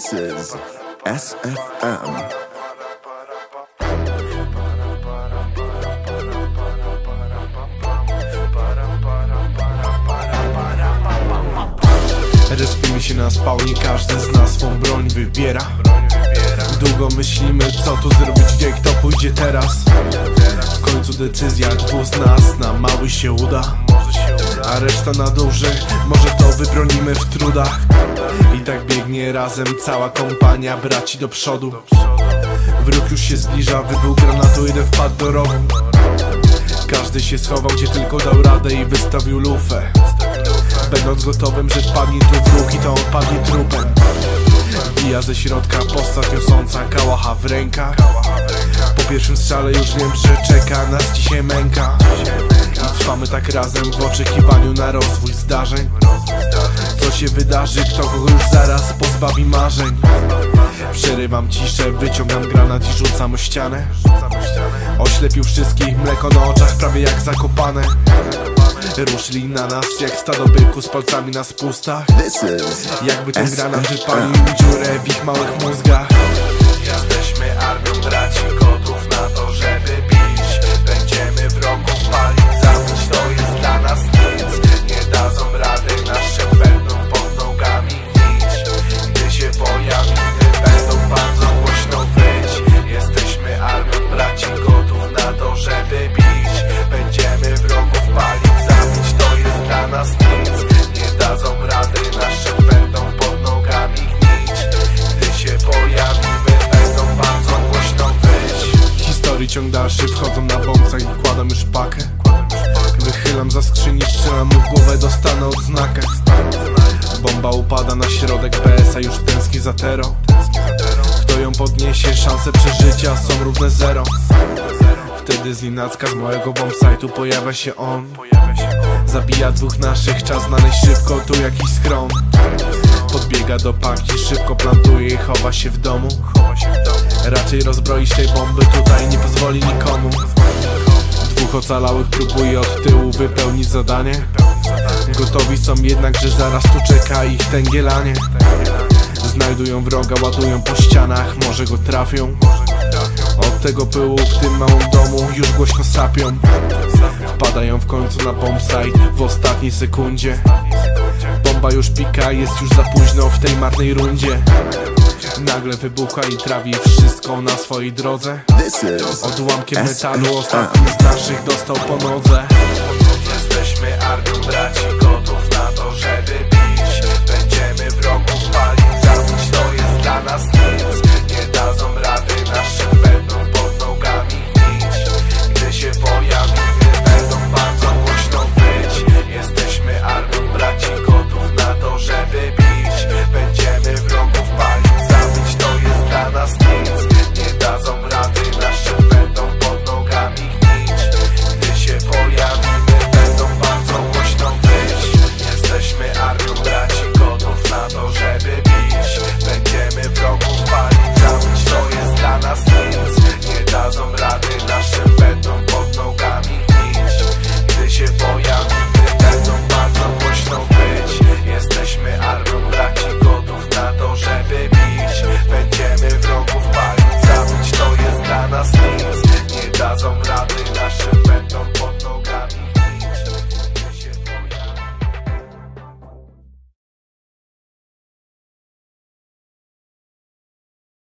This is SFM. Respimy się na spałnie, każdy z nas swą broń wybiera. Długo myślimy co tu zrobić, gdzie kto pójdzie teraz. W końcu decyzja dwóch z nas na mały się uda. A reszta na duży, może to wybronimy w trudach. I tak biegnie razem cała kompania braci do przodu. Wróg już się zbliża, wybuch granatu, jeden wpadł do rogu. Każdy się schował, gdzie tylko dał radę i wystawił lufę. Będąc gotowym, że wpadnie tu wróg i to on padnie trupem. Wbija ze środka postać niosąca kałacha w rękach. Po pierwszym strzale już wiem, że czeka nas dzisiaj męka. I trwamy tak razem w oczekiwaniu na rozwój zdarzeń Co się wydarzy, kto kogo już zaraz pozbawi marzeń. Przerywam ciszę, wyciągam granat i rzucam o ścianę. Oślepił wszystkich, mleko na oczach prawie jak zakopane. Ruszyli na nas jak stado byku z palcami na spustach. Jakby ten granat wypalił dziurę w ich małych mózgach. Jesteśmy armią braci gotów na to, żeby Dalszy, wchodzą na bombca i wkładam już pakę. Wychylam za skrzyni, strzelam mu w głowę, dostanę odznakę. Bomba upada na środek PS-a, już tęskni za tero. Kto ją podniesie, szanse przeżycia są równe zero. Wtedy z nienacka z małego bombsite'u pojawia się on. Zabija dwóch naszych, czas znaleźć szybko tu jakiś schron Podbiega do paki, szybko plantuje i chowa się w domu. Raczej rozbroić tej bomby tutaj nie pozwoli nikomu. Dwóch ocalałych próbuje od tyłu wypełnić zadanie. Gotowi są jednak, że zaraz tu czeka ich tęgielanie. Znajdują wroga, ładują po ścianach, może go trafią. Od tego pyłu w tym małym domu już głośno sapią. Wpadają w końcu na bombsite w ostatniej sekundzie Bomba już pika, jest już za późno w tej marnej rundzie. Nagle wybucha i trawi wszystko na swojej drodze. Odłamkiem metalu ostatni z naszych dostał po nodze. Jesteśmy armią braci